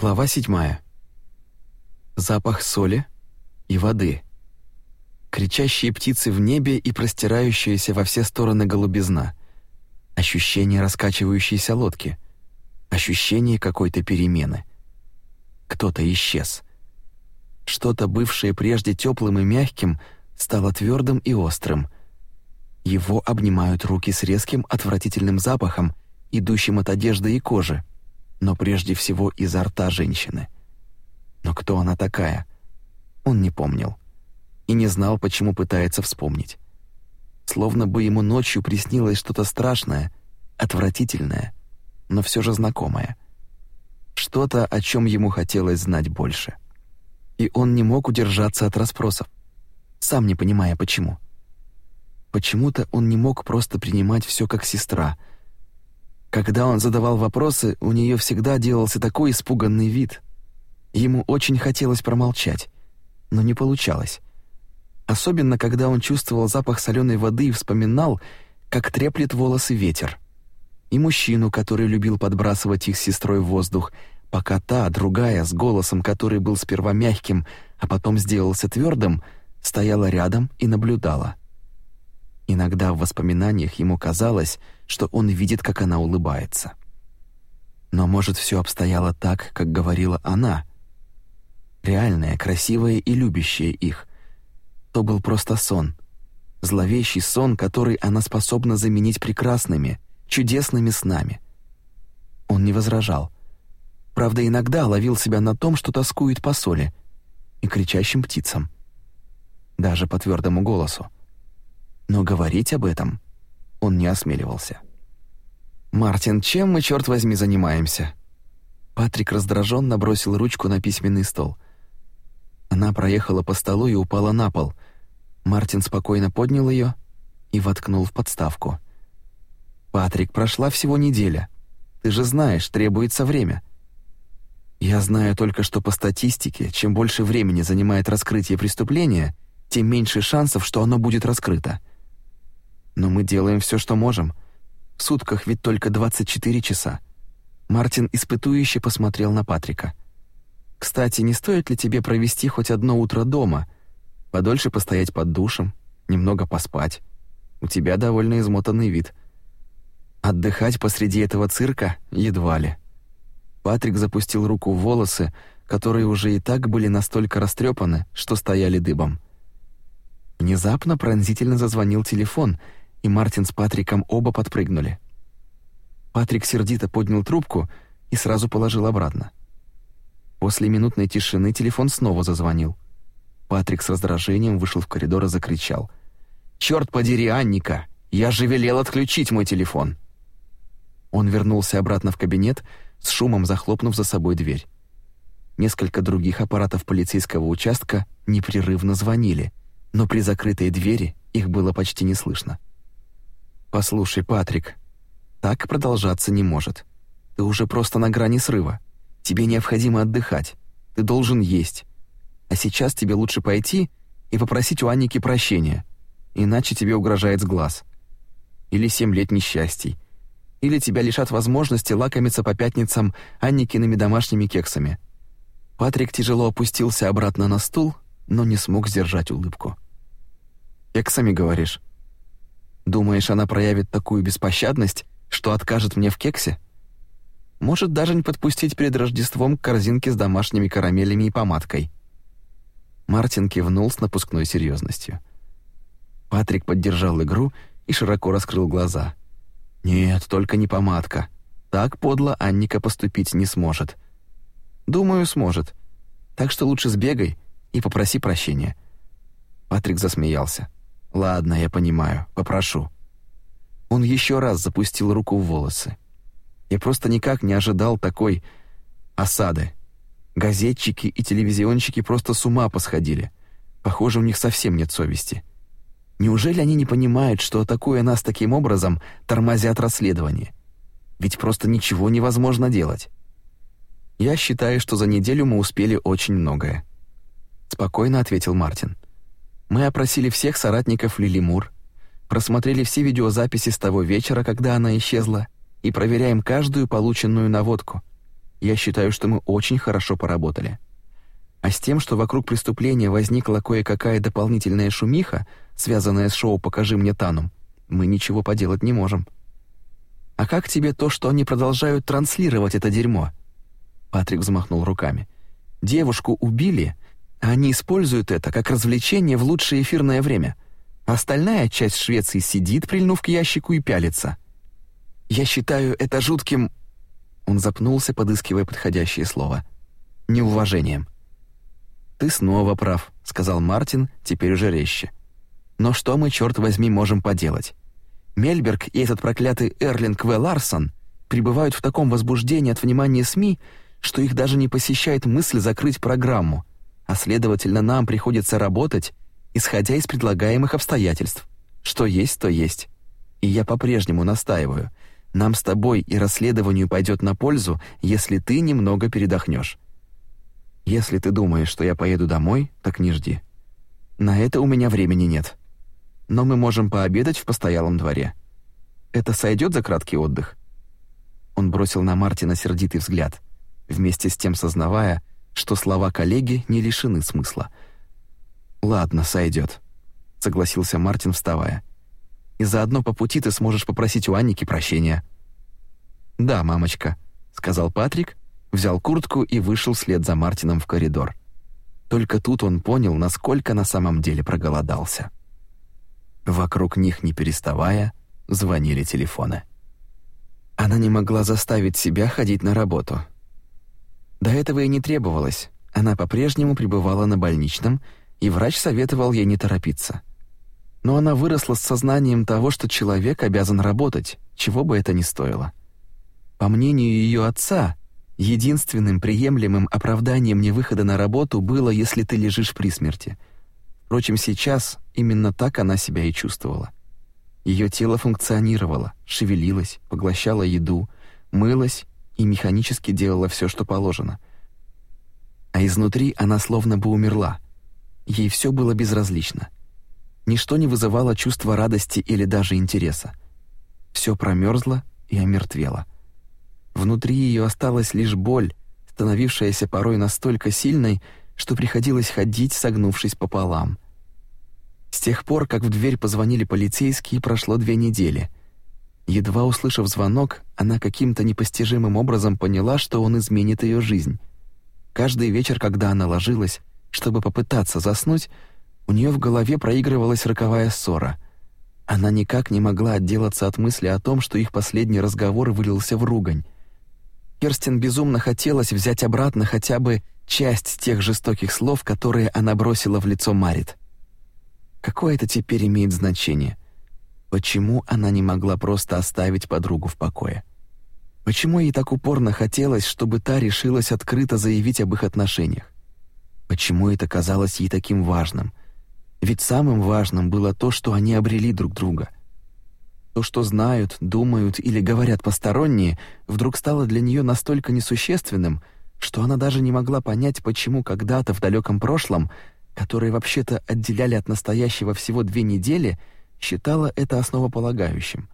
Глава седьмая. Запах соли и воды. Кричащие птицы в небе и простирающаяся во все стороны голубизна. Ощущение раскачивающейся лодки. Ощущение какой-то перемены. Кто-то исчез. Что-то, бывшее прежде теплым и мягким, стало твердым и острым. Его обнимают руки с резким отвратительным запахом, идущим от одежды и кожи, но прежде всего изо рта женщины. Но кто она такая? Он не помнил. И не знал, почему пытается вспомнить. Словно бы ему ночью приснилось что-то страшное, отвратительное, но все же знакомое. Что-то, о чем ему хотелось знать больше. И он не мог удержаться от расспросов, сам не понимая почему. Почему-то он не мог просто принимать все как сестра — когда он задавал вопросы, у нее всегда делался такой испуганный вид. Ему очень хотелось промолчать, но не получалось. Особенно, когда он чувствовал запах соленой воды и вспоминал, как треплет волосы ветер. И мужчину, который любил подбрасывать их с сестрой в воздух, пока та, другая, с голосом, который был сперва мягким, а потом сделался твердым, стояла рядом и наблюдала. Иногда в воспоминаниях ему казалось, что он видит, как она улыбается. Но, может, все обстояло так, как говорила она. Реальная, красивая и любящая их. То был просто сон. Зловещий сон, который она способна заменить прекрасными, чудесными снами. Он не возражал. Правда, иногда ловил себя на том, что тоскует по соли и кричащим птицам. Даже по твердому голосу но говорить об этом он не осмеливался. «Мартин, чем мы, черт возьми, занимаемся?» Патрик раздраженно бросил ручку на письменный стол. Она проехала по столу и упала на пол. Мартин спокойно поднял ее и воткнул в подставку. «Патрик, прошла всего неделя. Ты же знаешь, требуется время». «Я знаю только, что по статистике, чем больше времени занимает раскрытие преступления, тем меньше шансов, что оно будет раскрыто. Но мы делаем все, что можем. В сутках ведь только 24 часа. Мартин испытующе посмотрел на Патрика. Кстати, не стоит ли тебе провести хоть одно утро дома? Подольше постоять под душем, немного поспать. У тебя довольно измотанный вид. Отдыхать посреди этого цирка едва ли. Патрик запустил руку в волосы, которые уже и так были настолько растрепаны, что стояли дыбом. Внезапно пронзительно зазвонил телефон — и Мартин с Патриком оба подпрыгнули. Патрик сердито поднял трубку и сразу положил обратно. После минутной тишины телефон снова зазвонил. Патрик с раздражением вышел в коридор и закричал. «Чёрт подери, Анника! Я же велел отключить мой телефон!» Он вернулся обратно в кабинет, с шумом захлопнув за собой дверь. Несколько других аппаратов полицейского участка непрерывно звонили, но при закрытой двери их было почти не слышно. «Послушай, Патрик, так продолжаться не может. Ты уже просто на грани срыва. Тебе необходимо отдыхать. Ты должен есть. А сейчас тебе лучше пойти и попросить у Анники прощения, иначе тебе угрожает сглаз. Или семь лет несчастий. Или тебя лишат возможности лакомиться по пятницам Анникиными домашними кексами». Патрик тяжело опустился обратно на стул, но не смог сдержать улыбку. «Кексами, говоришь?» Думаешь, она проявит такую беспощадность, что откажет мне в кексе? Может, даже не подпустить перед Рождеством к корзинке с домашними карамелями и помадкой. Мартин кивнул с напускной серьезностью. Патрик поддержал игру и широко раскрыл глаза. «Нет, только не помадка. Так подло Анника поступить не сможет». «Думаю, сможет. Так что лучше сбегай и попроси прощения». Патрик засмеялся. Ладно, я понимаю, попрошу. Он еще раз запустил руку в волосы. Я просто никак не ожидал такой осады. Газетчики и телевизионщики просто с ума посходили. Похоже, у них совсем нет совести. Неужели они не понимают, что атакуя нас таким образом, тормозят расследование? Ведь просто ничего невозможно делать. Я считаю, что за неделю мы успели очень многое, спокойно ответил Мартин. Мы опросили всех соратников Лили Мур, просмотрели все видеозаписи с того вечера, когда она исчезла, и проверяем каждую полученную наводку. Я считаю, что мы очень хорошо поработали. А с тем, что вокруг преступления возникла кое-какая дополнительная шумиха, связанная с шоу «Покажи мне Тану», мы ничего поделать не можем. А как тебе то, что они продолжают транслировать это дерьмо? Патрик взмахнул руками. Девушку убили, они используют это как развлечение в лучшее эфирное время. Остальная часть Швеции сидит, прильнув к ящику и пялится. Я считаю это жутким Он запнулся, подыскивая подходящее слово. Неуважением. Ты снова прав, сказал Мартин, теперь уже резче. Но что мы, черт возьми, можем поделать? Мельберг и этот проклятый Эрлинг В. Ларсон пребывают в таком возбуждении от внимания СМИ, что их даже не посещает мысль закрыть программу, а следовательно, нам приходится работать, исходя из предлагаемых обстоятельств. Что есть, то есть. И я по-прежнему настаиваю. Нам с тобой и расследованию пойдет на пользу, если ты немного передохнешь. Если ты думаешь, что я поеду домой, так не жди. На это у меня времени нет но мы можем пообедать в постоялом дворе. Это сойдет за краткий отдых?» Он бросил на Мартина сердитый взгляд, вместе с тем сознавая, что слова коллеги не лишены смысла. «Ладно, сойдет», — согласился Мартин, вставая. «И заодно по пути ты сможешь попросить у Анники прощения». «Да, мамочка», — сказал Патрик, взял куртку и вышел вслед за Мартином в коридор. Только тут он понял, насколько на самом деле проголодался. Вокруг них, не переставая, звонили телефоны. Она не могла заставить себя ходить на работу. До этого и не требовалось. Она по-прежнему пребывала на больничном, и врач советовал ей не торопиться. Но она выросла с сознанием того, что человек обязан работать, чего бы это ни стоило. По мнению ее отца, единственным приемлемым оправданием невыхода на работу было, если ты лежишь при смерти — Впрочем, сейчас именно так она себя и чувствовала. Ее тело функционировало, шевелилось, поглощало еду, мылось и механически делала все, что положено. А изнутри она словно бы умерла. Ей все было безразлично. Ничто не вызывало чувства радости или даже интереса. Все промерзло и омертвело. Внутри ее осталась лишь боль, становившаяся порой настолько сильной, что приходилось ходить, согнувшись пополам. С тех пор, как в дверь позвонили полицейские, прошло две недели. Едва услышав звонок, она каким-то непостижимым образом поняла, что он изменит ее жизнь. Каждый вечер, когда она ложилась, чтобы попытаться заснуть, у нее в голове проигрывалась роковая ссора. Она никак не могла отделаться от мысли о том, что их последний разговор вылился в ругань. Керстин безумно хотелось взять обратно хотя бы часть тех жестоких слов, которые она бросила в лицо Марит. Какое это теперь имеет значение? Почему она не могла просто оставить подругу в покое? Почему ей так упорно хотелось, чтобы та решилась открыто заявить об их отношениях? Почему это казалось ей таким важным? Ведь самым важным было то, что они обрели друг друга. То, что знают, думают или говорят посторонние, вдруг стало для нее настолько несущественным — что она даже не могла понять, почему когда-то в далеком прошлом, которые вообще-то отделяли от настоящего всего две недели, считала это основополагающим.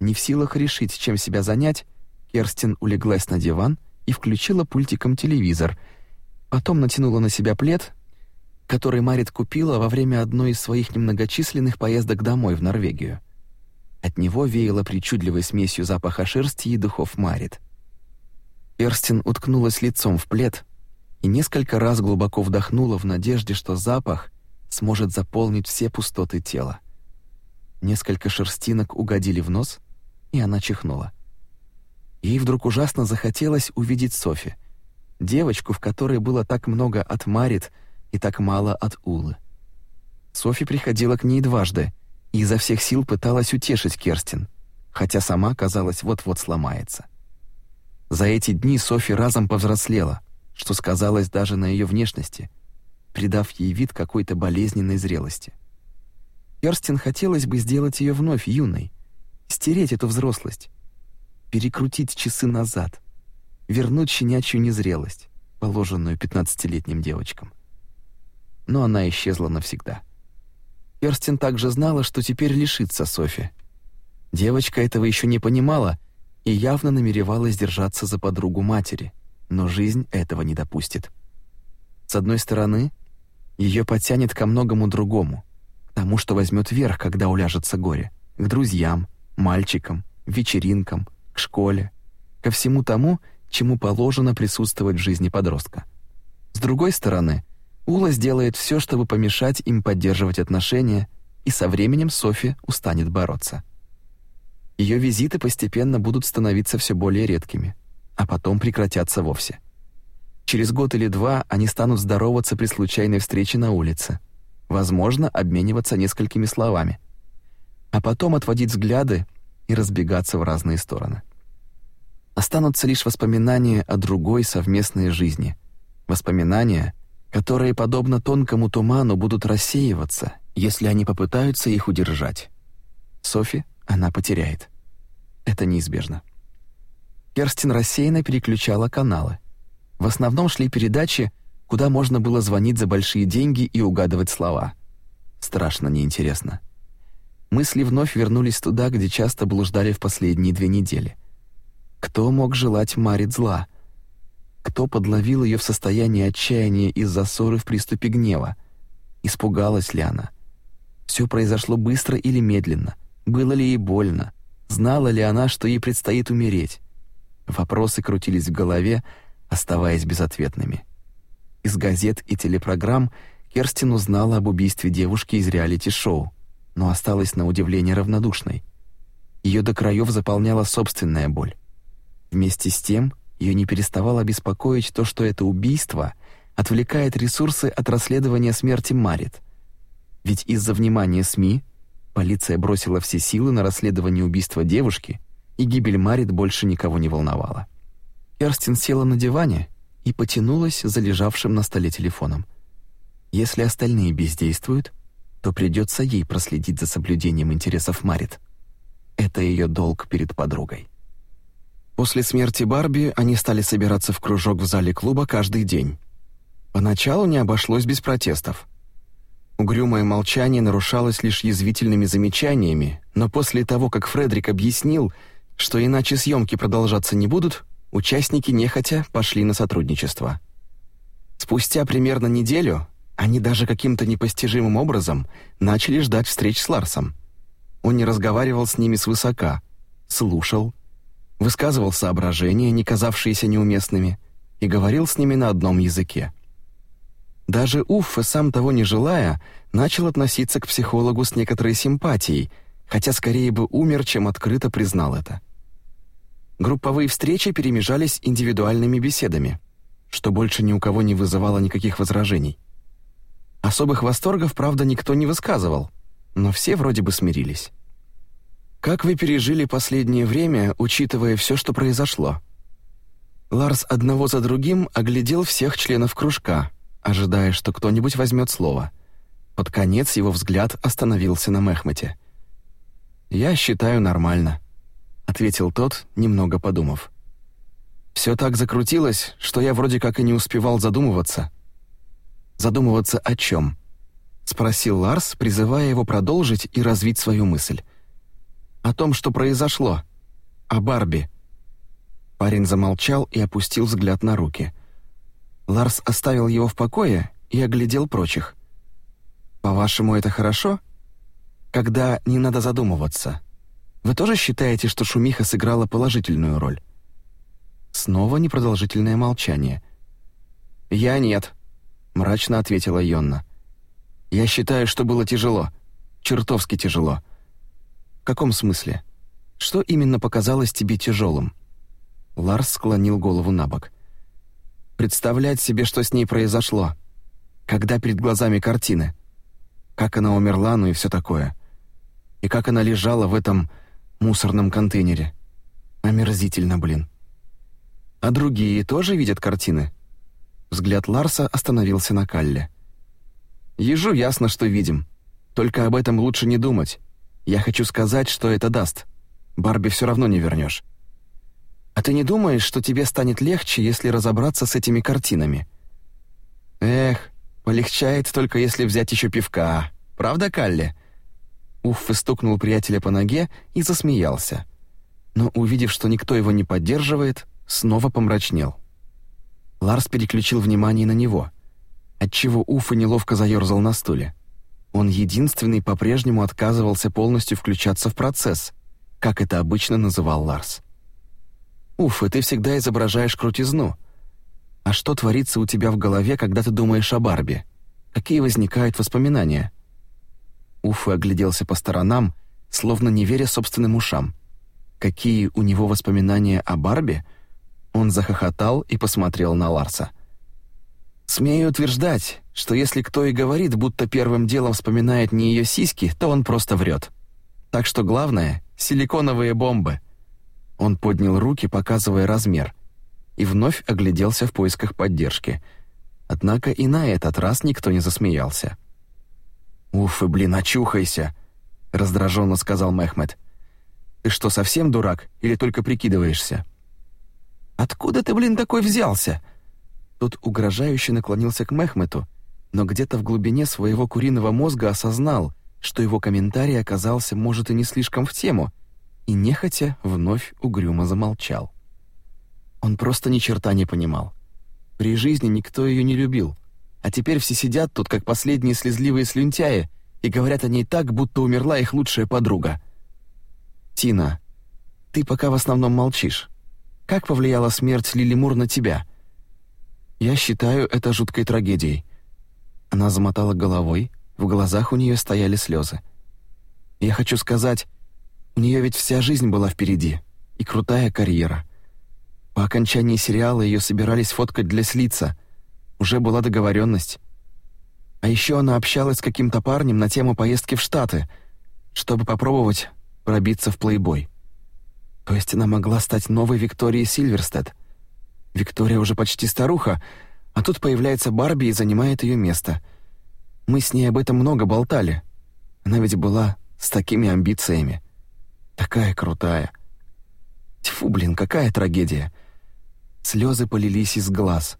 Не в силах решить, чем себя занять, Керстин улеглась на диван и включила пультиком телевизор, потом натянула на себя плед, который Марит купила во время одной из своих немногочисленных поездок домой в Норвегию. От него веяло причудливой смесью запаха шерсти и духов Марит — Эрстин уткнулась лицом в плед и несколько раз глубоко вдохнула в надежде, что запах сможет заполнить все пустоты тела. Несколько шерстинок угодили в нос, и она чихнула. Ей вдруг ужасно захотелось увидеть Софи, девочку, в которой было так много от Марит и так мало от Улы. Софи приходила к ней дважды и изо всех сил пыталась утешить Керстин, хотя сама, казалось, вот-вот сломается. За эти дни Софи разом повзрослела, что сказалось даже на ее внешности, придав ей вид какой-то болезненной зрелости. Керстин хотелось бы сделать ее вновь юной, стереть эту взрослость, перекрутить часы назад, вернуть щенячью незрелость, положенную пятнадцатилетним девочкам. Но она исчезла навсегда. Керстин также знала, что теперь лишится Софи. Девочка этого еще не понимала, и явно намеревалась держаться за подругу матери, но жизнь этого не допустит. С одной стороны, ее потянет ко многому другому, тому, что возьмет верх, когда уляжется горе, к друзьям, мальчикам, вечеринкам, к школе, ко всему тому, чему положено присутствовать в жизни подростка. С другой стороны, Ула сделает все, чтобы помешать им поддерживать отношения, и со временем Софи устанет бороться. Ее визиты постепенно будут становиться все более редкими, а потом прекратятся вовсе. Через год или два они станут здороваться при случайной встрече на улице, возможно, обмениваться несколькими словами, а потом отводить взгляды и разбегаться в разные стороны. Останутся лишь воспоминания о другой совместной жизни, воспоминания, которые, подобно тонкому туману, будут рассеиваться, если они попытаются их удержать. Софи она потеряет. Это неизбежно. Керстин рассеянно переключала каналы. В основном шли передачи, куда можно было звонить за большие деньги и угадывать слова. Страшно неинтересно. Мысли вновь вернулись туда, где часто блуждали в последние две недели. Кто мог желать Марит зла? Кто подловил ее в состоянии отчаяния из-за ссоры в приступе гнева? Испугалась ли она? Все произошло быстро или медленно — было ли ей больно? Знала ли она, что ей предстоит умереть? Вопросы крутились в голове, оставаясь безответными. Из газет и телепрограмм Керстин узнала об убийстве девушки из реалити-шоу, но осталась на удивление равнодушной. Ее до краев заполняла собственная боль. Вместе с тем, ее не переставало беспокоить то, что это убийство отвлекает ресурсы от расследования смерти Марит. Ведь из-за внимания СМИ Полиция бросила все силы на расследование убийства девушки, и гибель Марит больше никого не волновала. Керстин села на диване и потянулась за лежавшим на столе телефоном. Если остальные бездействуют, то придется ей проследить за соблюдением интересов Марит. Это ее долг перед подругой. После смерти Барби они стали собираться в кружок в зале клуба каждый день. Поначалу не обошлось без протестов. Угрюмое молчание нарушалось лишь язвительными замечаниями, но после того, как Фредерик объяснил, что иначе съемки продолжаться не будут, участники нехотя пошли на сотрудничество. Спустя примерно неделю они даже каким-то непостижимым образом начали ждать встреч с Ларсом. Он не разговаривал с ними свысока, слушал, высказывал соображения, не казавшиеся неуместными, и говорил с ними на одном языке. Даже Уффе, сам того не желая, начал относиться к психологу с некоторой симпатией, хотя скорее бы умер, чем открыто признал это. Групповые встречи перемежались индивидуальными беседами, что больше ни у кого не вызывало никаких возражений. Особых восторгов, правда, никто не высказывал, но все вроде бы смирились. «Как вы пережили последнее время, учитывая все, что произошло?» Ларс одного за другим оглядел всех членов кружка, ожидая, что кто-нибудь возьмет слово. Под конец его взгляд остановился на Мехмете. «Я считаю нормально», — ответил тот, немного подумав. «Все так закрутилось, что я вроде как и не успевал задумываться». «Задумываться о чем?» — спросил Ларс, призывая его продолжить и развить свою мысль. «О том, что произошло. О Барби». Парень замолчал и опустил взгляд на руки. Ларс оставил его в покое и оглядел прочих. «По-вашему, это хорошо? Когда не надо задумываться. Вы тоже считаете, что шумиха сыграла положительную роль?» Снова непродолжительное молчание. «Я нет», — мрачно ответила Йонна. «Я считаю, что было тяжело. Чертовски тяжело». «В каком смысле? Что именно показалось тебе тяжелым?» Ларс склонил голову на бок представлять себе, что с ней произошло. Когда перед глазами картины. Как она умерла, ну и все такое. И как она лежала в этом мусорном контейнере. Омерзительно, блин. А другие тоже видят картины? Взгляд Ларса остановился на Калле. Ежу ясно, что видим. Только об этом лучше не думать. Я хочу сказать, что это даст. Барби все равно не вернешь. А ты не думаешь, что тебе станет легче, если разобраться с этими картинами? Эх, полегчает только если взять еще пивка. Правда, Калли? Уффе стукнул приятеля по ноге и засмеялся. но, увидев, что никто его не поддерживает, снова помрачнел. Ларс переключил внимание на него, отчего Уфа неловко заерзал на стуле. Он единственный по-прежнему отказывался полностью включаться в процесс, как это обычно называл Ларс. «Уфа, ты всегда изображаешь крутизну. А что творится у тебя в голове, когда ты думаешь о Барби? Какие возникают воспоминания?» Уфа огляделся по сторонам, словно не веря собственным ушам. Какие у него воспоминания о Барби? Он захохотал и посмотрел на Ларса. «Смею утверждать, что если кто и говорит, будто первым делом вспоминает не ее сиськи, то он просто врет. Так что главное — силиконовые бомбы». Он поднял руки, показывая размер, и вновь огляделся в поисках поддержки. Однако и на этот раз никто не засмеялся. «Уф, и блин, очухайся!» — раздраженно сказал Мехмед. «Ты что, совсем дурак или только прикидываешься?» «Откуда ты, блин, такой взялся?» Тот угрожающе наклонился к Мехмету, но где-то в глубине своего куриного мозга осознал, что его комментарий оказался, может, и не слишком в тему, и нехотя вновь угрюмо замолчал. Он просто ни черта не понимал. При жизни никто ее не любил, а теперь все сидят тут, как последние слезливые слюнтяи, и говорят о ней так, будто умерла их лучшая подруга. «Тина, ты пока в основном молчишь. Как повлияла смерть Лили Мур на тебя?» «Я считаю это жуткой трагедией». Она замотала головой, в глазах у нее стояли слезы. «Я хочу сказать, у нее ведь вся жизнь была впереди, и крутая карьера. По окончании сериала ее собирались фоткать для слица. Уже была договоренность. А еще она общалась с каким-то парнем на тему поездки в Штаты, чтобы попробовать пробиться в плейбой. То есть она могла стать новой Викторией Сильверстед. Виктория уже почти старуха, а тут появляется Барби и занимает ее место. Мы с ней об этом много болтали. Она ведь была с такими амбициями. Такая крутая. Тьфу, блин, какая трагедия. Слезы полились из глаз,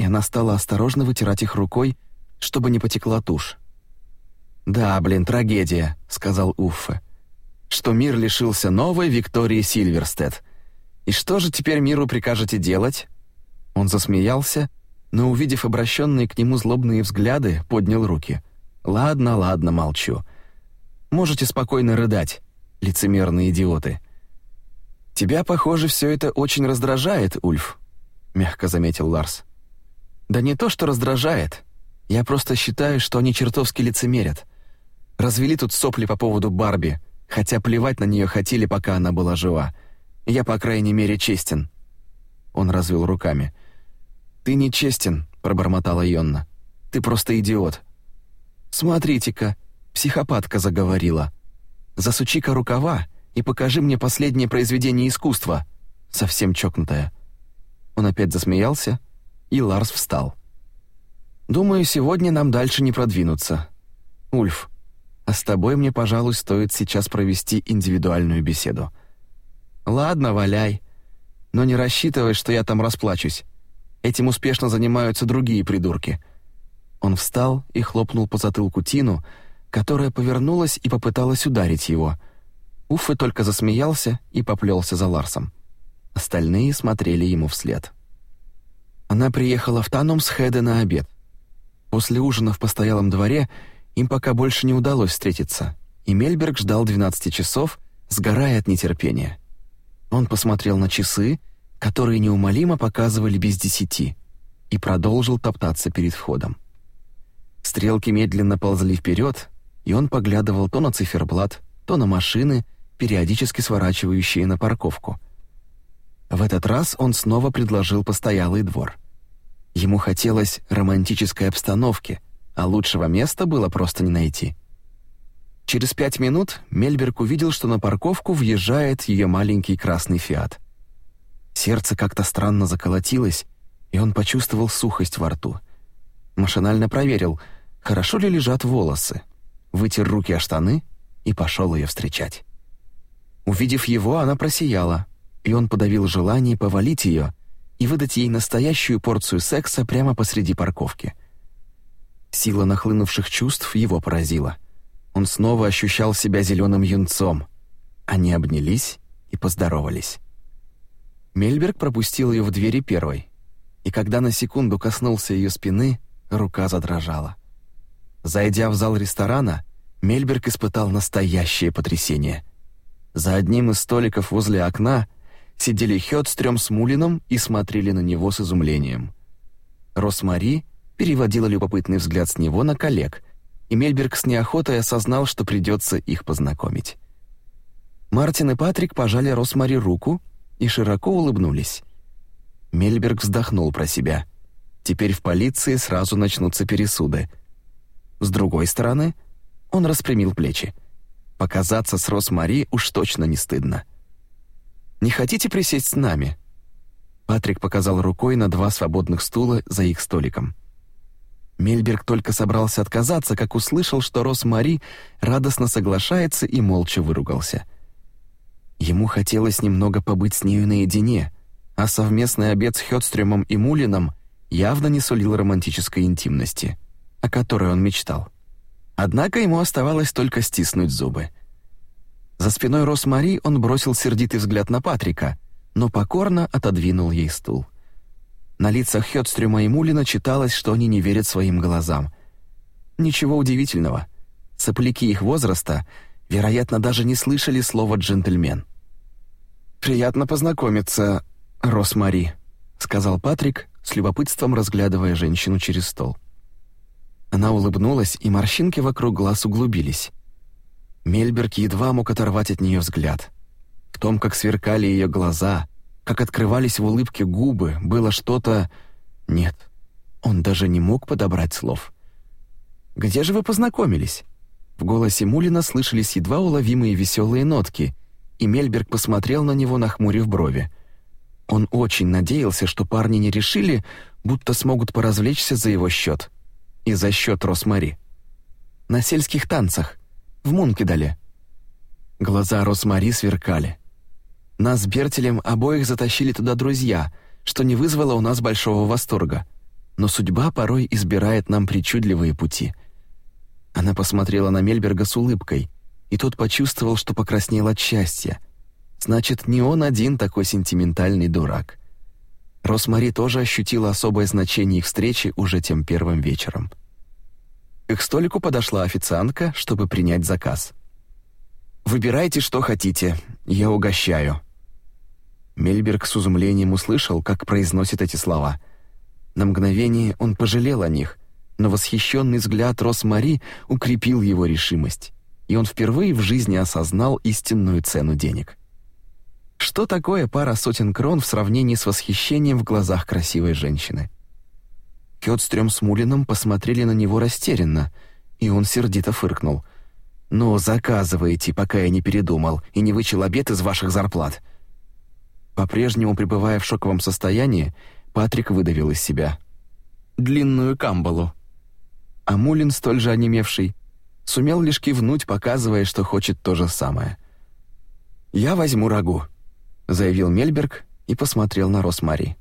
и она стала осторожно вытирать их рукой, чтобы не потекла тушь. «Да, блин, трагедия», — сказал Уффе. «Что мир лишился новой Виктории Сильверстед. И что же теперь миру прикажете делать?» Он засмеялся, но, увидев обращенные к нему злобные взгляды, поднял руки. «Ладно, ладно, молчу. Можете спокойно рыдать, лицемерные идиоты». «Тебя, похоже, все это очень раздражает, Ульф», — мягко заметил Ларс. «Да не то, что раздражает. Я просто считаю, что они чертовски лицемерят. Развели тут сопли по поводу Барби, хотя плевать на нее хотели, пока она была жива. Я, по крайней мере, честен». Он развел руками. «Ты не честен», — пробормотала Йонна. «Ты просто идиот». «Смотрите-ка, психопатка заговорила. Засучи-ка рукава и покажи мне последнее произведение искусства. Совсем чокнутая». Он опять засмеялся, и Ларс встал. Думаю, сегодня нам дальше не продвинуться. Ульф, а с тобой мне, пожалуй, стоит сейчас провести индивидуальную беседу. Ладно, валяй. Но не рассчитывай, что я там расплачусь. Этим успешно занимаются другие придурки. Он встал и хлопнул по затылку Тину, которая повернулась и попыталась ударить его. Уффе только засмеялся и поплелся за Ларсом. Остальные смотрели ему вслед. Она приехала в Танумсхеде на обед — После ужина в постоялом дворе им пока больше не удалось встретиться, и Мельберг ждал 12 часов, сгорая от нетерпения. Он посмотрел на часы, которые неумолимо показывали без десяти, и продолжил топтаться перед входом. Стрелки медленно ползли вперед, и он поглядывал то на циферблат, то на машины, периодически сворачивающие на парковку. В этот раз он снова предложил постоялый двор — Ему хотелось романтической обстановки, а лучшего места было просто не найти. Через пять минут Мельберг увидел, что на парковку въезжает ее маленький красный «Фиат». Сердце как-то странно заколотилось, и он почувствовал сухость во рту. Машинально проверил, хорошо ли лежат волосы, вытер руки о штаны и пошел ее встречать. Увидев его, она просияла, и он подавил желание повалить ее, и выдать ей настоящую порцию секса прямо посреди парковки. Сила нахлынувших чувств его поразила. Он снова ощущал себя зеленым юнцом. Они обнялись и поздоровались. Мельберг пропустил ее в двери первой, и когда на секунду коснулся ее спины, рука задрожала. Зайдя в зал ресторана, Мельберг испытал настоящее потрясение. За одним из столиков возле окна сидели Хёдстрём с Мулином и смотрели на него с изумлением. Росмари переводила любопытный взгляд с него на коллег, и Мельберг с неохотой осознал, что придется их познакомить. Мартин и Патрик пожали Росмари руку и широко улыбнулись. Мельберг вздохнул про себя. Теперь в полиции сразу начнутся пересуды. С другой стороны, он распрямил плечи. Показаться с Росмари уж точно не стыдно. «Не хотите присесть с нами?» Патрик показал рукой на два свободных стула за их столиком. Мельберг только собрался отказаться, как услышал, что Росмари радостно соглашается и молча выругался. Ему хотелось немного побыть с нею наедине, а совместный обед с Хёдстрёмом и Мулином явно не сулил романтической интимности, о которой он мечтал. Однако ему оставалось только стиснуть зубы. За спиной Росмари он бросил сердитый взгляд на Патрика, но покорно отодвинул ей стул. На лицах Хёдстрюма и Мулина читалось, что они не верят своим глазам. Ничего удивительного. Сопляки их возраста, вероятно, даже не слышали слова «джентльмен». «Приятно познакомиться, Росмари», — сказал Патрик, с любопытством разглядывая женщину через стол. Она улыбнулась, и морщинки вокруг глаз углубились. Мельберг едва мог оторвать от нее взгляд. В том, как сверкали ее глаза, как открывались в улыбке губы, было что-то... Нет, он даже не мог подобрать слов. «Где же вы познакомились?» В голосе Мулина слышались едва уловимые веселые нотки, и Мельберг посмотрел на него, нахмурив брови. Он очень надеялся, что парни не решили, будто смогут поразвлечься за его счет и за счет Росмари. На сельских танцах, в Мункидале. Глаза Росмари сверкали. Нас с Бертелем обоих затащили туда друзья, что не вызвало у нас большого восторга. Но судьба порой избирает нам причудливые пути. Она посмотрела на Мельберга с улыбкой, и тот почувствовал, что покраснел от счастья. Значит, не он один такой сентиментальный дурак. Росмари тоже ощутила особое значение их встречи уже тем первым вечером. К столику подошла официантка, чтобы принять заказ. «Выбирайте, что хотите, я угощаю». Мельберг с изумлением услышал, как произносит эти слова. На мгновение он пожалел о них, но восхищенный взгляд Росмари укрепил его решимость, и он впервые в жизни осознал истинную цену денег. Что такое пара сотен крон в сравнении с восхищением в глазах красивой женщины? Кёдстрём с Мулином посмотрели на него растерянно, и он сердито фыркнул. «Ну, заказывайте, пока я не передумал и не вычел обед из ваших зарплат». По-прежнему пребывая в шоковом состоянии, Патрик выдавил из себя. «Длинную камбалу». А Мулин, столь же онемевший, сумел лишь кивнуть, показывая, что хочет то же самое. «Я возьму рагу», заявил Мельберг и посмотрел на Росмари.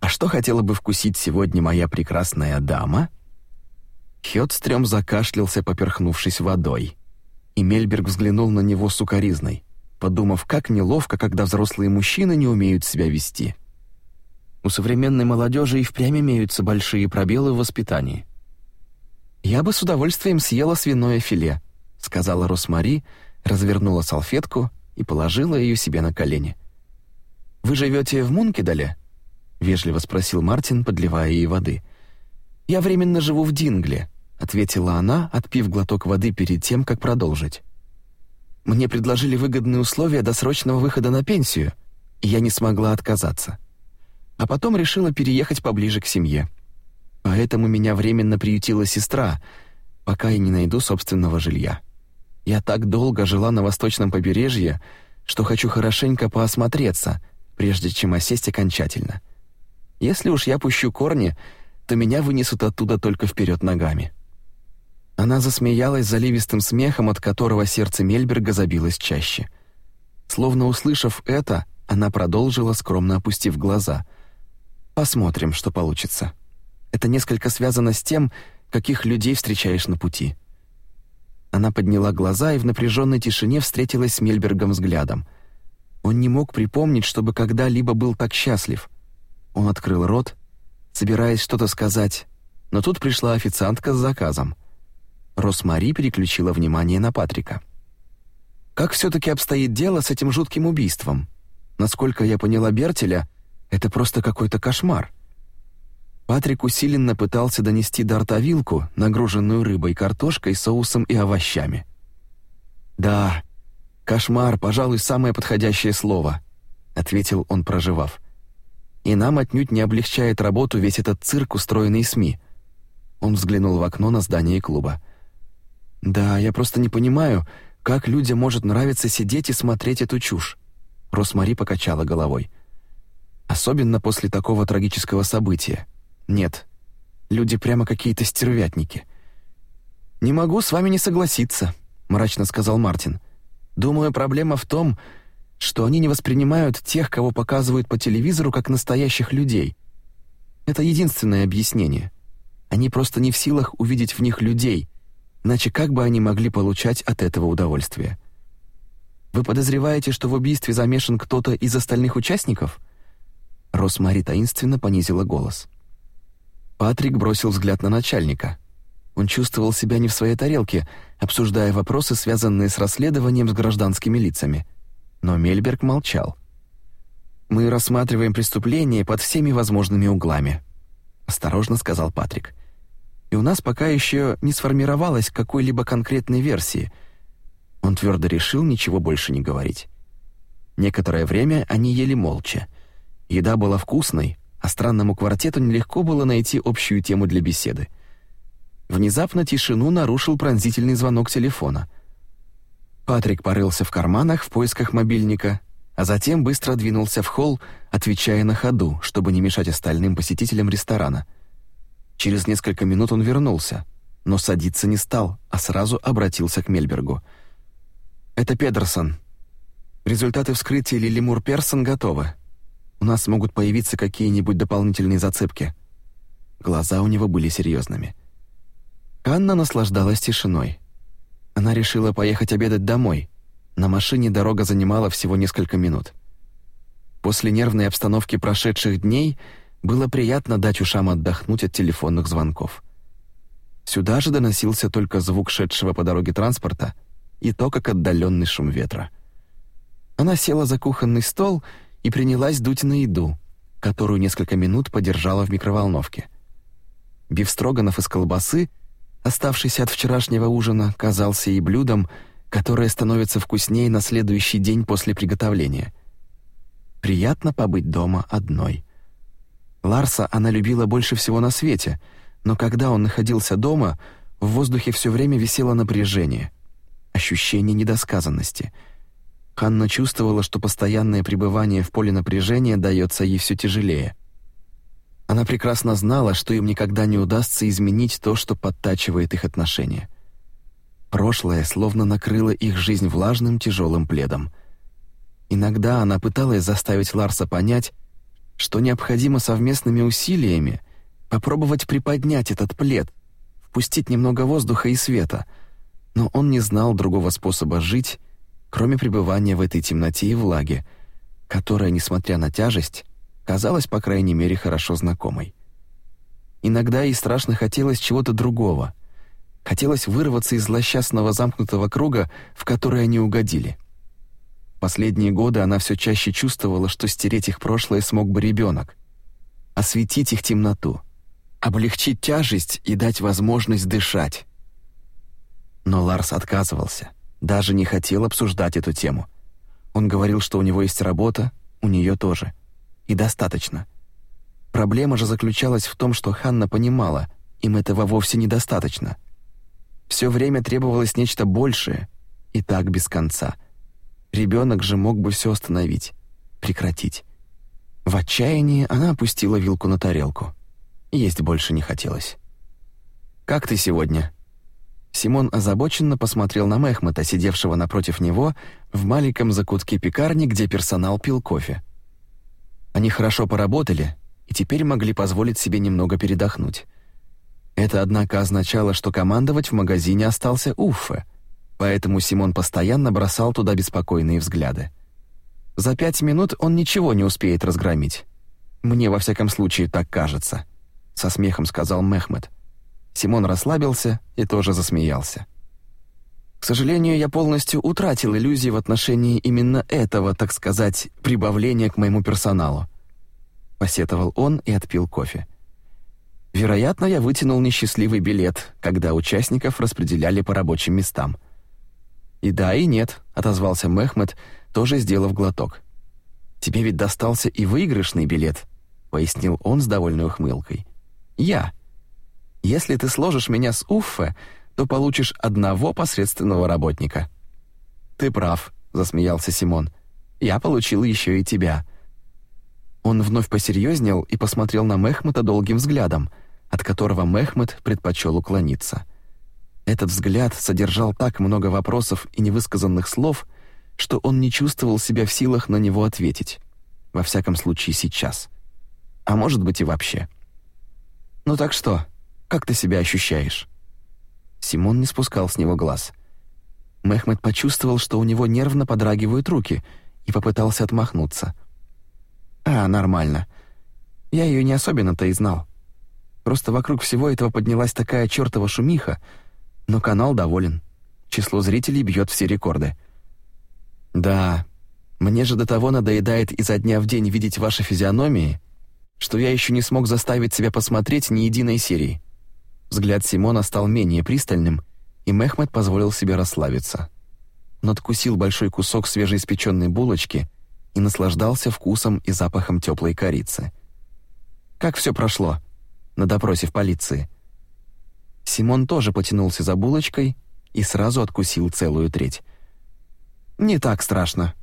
«А что хотела бы вкусить сегодня моя прекрасная дама?» Хёдстрём закашлялся, поперхнувшись водой. И Мельберг взглянул на него с укоризной, подумав, как неловко, когда взрослые мужчины не умеют себя вести. У современной молодежи и впрямь имеются большие пробелы в воспитании. «Я бы с удовольствием съела свиное филе», — сказала Росмари, развернула салфетку и положила ее себе на колени. «Вы живете в Мункедале?» — вежливо спросил Мартин, подливая ей воды. «Я временно живу в Дингле», — ответила она, отпив глоток воды перед тем, как продолжить. «Мне предложили выгодные условия досрочного выхода на пенсию, и я не смогла отказаться. А потом решила переехать поближе к семье. Поэтому меня временно приютила сестра, пока я не найду собственного жилья. Я так долго жила на восточном побережье, что хочу хорошенько поосмотреться, прежде чем осесть окончательно. Если уж я пущу корни, то меня вынесут оттуда только вперед ногами». Она засмеялась заливистым смехом, от которого сердце Мельберга забилось чаще. Словно услышав это, она продолжила, скромно опустив глаза. «Посмотрим, что получится. Это несколько связано с тем, каких людей встречаешь на пути». Она подняла глаза и в напряженной тишине встретилась с Мельбергом взглядом — Он не мог припомнить, чтобы когда-либо был так счастлив. Он открыл рот, собираясь что-то сказать, но тут пришла официантка с заказом. Росмари переключила внимание на Патрика. «Как все-таки обстоит дело с этим жутким убийством? Насколько я поняла Бертеля, это просто какой-то кошмар». Патрик усиленно пытался донести до рта вилку, нагруженную рыбой, картошкой, соусом и овощами. «Да, кошмар, пожалуй, самое подходящее слово», — ответил он, проживав. «И нам отнюдь не облегчает работу весь этот цирк, устроенный СМИ». Он взглянул в окно на здание клуба. «Да, я просто не понимаю, как людям может нравиться сидеть и смотреть эту чушь». Росмари покачала головой. «Особенно после такого трагического события. Нет, люди прямо какие-то стервятники. «Не могу с вами не согласиться», — мрачно сказал Мартин. «Думаю, проблема в том, что они не воспринимают тех, кого показывают по телевизору, как настоящих людей. Это единственное объяснение. Они просто не в силах увидеть в них людей, иначе как бы они могли получать от этого удовольствие? Вы подозреваете, что в убийстве замешан кто-то из остальных участников?» Росмари таинственно понизила голос. Патрик бросил взгляд на начальника. Он чувствовал себя не в своей тарелке, обсуждая вопросы, связанные с расследованием с гражданскими лицами. Но Мельберг молчал. «Мы рассматриваем преступление под всеми возможными углами», — осторожно сказал Патрик. «И у нас пока еще не сформировалось какой-либо конкретной версии». Он твердо решил ничего больше не говорить. Некоторое время они ели молча. Еда была вкусной, а странному квартету нелегко было найти общую тему для беседы. Внезапно тишину нарушил пронзительный звонок телефона. Патрик порылся в карманах в поисках мобильника, а затем быстро двинулся в холл, отвечая на ходу, чтобы не мешать остальным посетителям ресторана. Через несколько минут он вернулся, но садиться не стал, а сразу обратился к Мельбергу. «Это Педерсон. Результаты вскрытия Лилимур Персон готовы у нас могут появиться какие-нибудь дополнительные зацепки». Глаза у него были серьезными. Анна наслаждалась тишиной. Она решила поехать обедать домой. На машине дорога занимала всего несколько минут. После нервной обстановки прошедших дней было приятно дать ушам отдохнуть от телефонных звонков. Сюда же доносился только звук шедшего по дороге транспорта и то, как отдаленный шум ветра. Она села за кухонный стол и принялась дуть на еду, которую несколько минут подержала в микроволновке. Бифстроганов из колбасы, оставшийся от вчерашнего ужина, казался ей блюдом, которое становится вкуснее на следующий день после приготовления. Приятно побыть дома одной. Ларса она любила больше всего на свете, но когда он находился дома, в воздухе все время висело напряжение, ощущение недосказанности — Ханна чувствовала, что постоянное пребывание в поле напряжения дается ей все тяжелее. Она прекрасно знала, что им никогда не удастся изменить то, что подтачивает их отношения. Прошлое словно накрыло их жизнь влажным тяжелым пледом. Иногда она пыталась заставить Ларса понять, что необходимо совместными усилиями попробовать приподнять этот плед, впустить немного воздуха и света, но он не знал другого способа жить кроме пребывания в этой темноте и влаге, которая, несмотря на тяжесть, казалась, по крайней мере, хорошо знакомой. Иногда ей страшно хотелось чего-то другого. Хотелось вырваться из злосчастного замкнутого круга, в который они угодили. Последние годы она все чаще чувствовала, что стереть их прошлое смог бы ребенок, осветить их темноту, облегчить тяжесть и дать возможность дышать. Но Ларс отказывался — даже не хотел обсуждать эту тему. Он говорил, что у него есть работа, у нее тоже. И достаточно. Проблема же заключалась в том, что Ханна понимала, им этого вовсе недостаточно. Все время требовалось нечто большее, и так без конца. Ребенок же мог бы все остановить, прекратить. В отчаянии она опустила вилку на тарелку. Есть больше не хотелось. «Как ты сегодня?» Симон озабоченно посмотрел на Мехмета, сидевшего напротив него в маленьком закутке пекарни, где персонал пил кофе. Они хорошо поработали и теперь могли позволить себе немного передохнуть. Это, однако, означало, что командовать в магазине остался Уффе, поэтому Симон постоянно бросал туда беспокойные взгляды. За пять минут он ничего не успеет разгромить. Мне, во всяком случае, так кажется», — со смехом сказал Мехмед. Симон расслабился и тоже засмеялся. К сожалению, я полностью утратил иллюзии в отношении именно этого, так сказать, прибавления к моему персоналу. Посетовал он и отпил кофе. Вероятно, я вытянул несчастливый билет, когда участников распределяли по рабочим местам. «И да, и нет», — отозвался Мехмед, тоже сделав глоток. «Тебе ведь достался и выигрышный билет», — пояснил он с довольной ухмылкой. «Я. Если ты сложишь меня с Уффе, то получишь одного посредственного работника». «Ты прав», — засмеялся Симон. «Я получил еще и тебя». Он вновь посерьезнел и посмотрел на Мехмета долгим взглядом, от которого Мехмед предпочел уклониться. Этот взгляд содержал так много вопросов и невысказанных слов, что он не чувствовал себя в силах на него ответить. Во всяком случае, сейчас. А может быть и вообще. «Ну так что, как ты себя ощущаешь?» Симон не спускал с него глаз. Мехмед почувствовал, что у него нервно подрагивают руки, и попытался отмахнуться. «А, нормально. Я ее не особенно-то и знал. Просто вокруг всего этого поднялась такая чертова шумиха, но канал доволен. Число зрителей бьет все рекорды. Да, мне же до того надоедает изо дня в день видеть ваши физиономии, что я еще не смог заставить себя посмотреть ни единой серии. Взгляд Симона стал менее пристальным, и Мехмед позволил себе расслабиться. Он откусил большой кусок свежеиспеченной булочки и наслаждался вкусом и запахом теплой корицы. «Как все прошло?» на допросе в полиции. Симон тоже потянулся за булочкой и сразу откусил целую треть. «Не так страшно».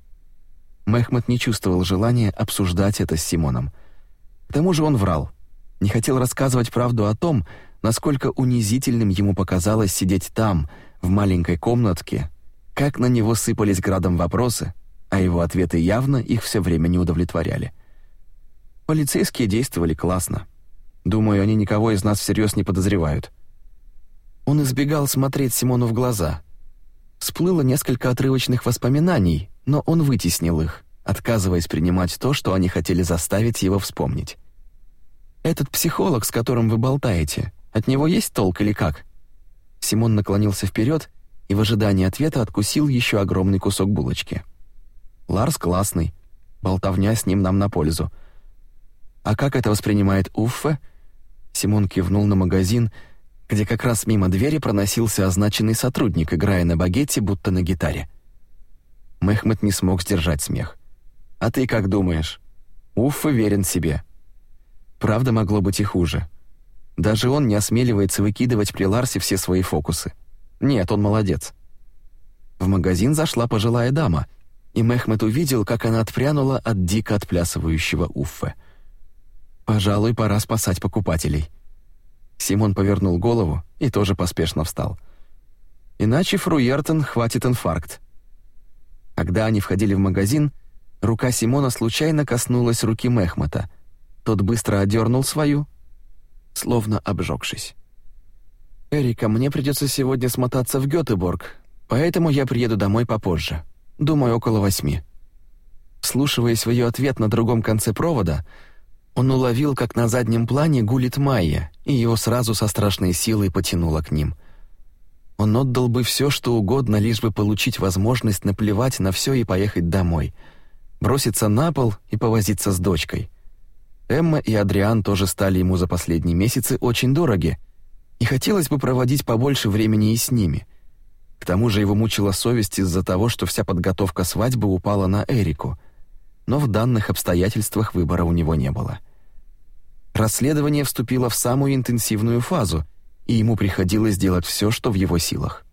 Мехмед не чувствовал желания обсуждать это с Симоном. К тому же он врал. Не хотел рассказывать правду о том, насколько унизительным ему показалось сидеть там, в маленькой комнатке, как на него сыпались градом вопросы, а его ответы явно их все время не удовлетворяли. Полицейские действовали классно. Думаю, они никого из нас всерьез не подозревают». Он избегал смотреть Симону в глаза. Всплыло несколько отрывочных воспоминаний, но он вытеснил их, отказываясь принимать то, что они хотели заставить его вспомнить. «Этот психолог, с которым вы болтаете, от него есть толк или как?» Симон наклонился вперед и в ожидании ответа откусил еще огромный кусок булочки. «Ларс классный. Болтовня с ним нам на пользу. А как это воспринимает Уффе?» Симон кивнул на магазин, где как раз мимо двери проносился означенный сотрудник, играя на багете, будто на гитаре. Мехмед не смог сдержать смех. «А ты как думаешь?» Уффе верен себе. Правда могло быть и хуже. Даже он не осмеливается выкидывать при Ларсе все свои фокусы. Нет, он молодец. В магазин зашла пожилая дама, и Мехмед увидел, как она отпрянула от дико отплясывающего Уффе. «Пожалуй, пора спасать покупателей». Симон повернул голову и тоже поспешно встал. «Иначе Фруертен хватит инфаркт». Когда они входили в магазин, рука Симона случайно коснулась руки Мехмата. Тот быстро одернул свою словно обжегшись. «Эрика, мне придется сегодня смотаться в Гётеборг, поэтому я приеду домой попозже. Думаю, около восьми». Слушаясь в ее ответ на другом конце провода, он уловил, как на заднем плане гулит Майя, и его сразу со страшной силой потянуло к ним. Он отдал бы все, что угодно, лишь бы получить возможность наплевать на все и поехать домой, броситься на пол и повозиться с дочкой — Эмма и Адриан тоже стали ему за последние месяцы очень дороги, и хотелось бы проводить побольше времени и с ними. К тому же его мучила совесть из-за того, что вся подготовка свадьбы упала на Эрику, но в данных обстоятельствах выбора у него не было. Расследование вступило в самую интенсивную фазу, и ему приходилось делать все, что в его силах.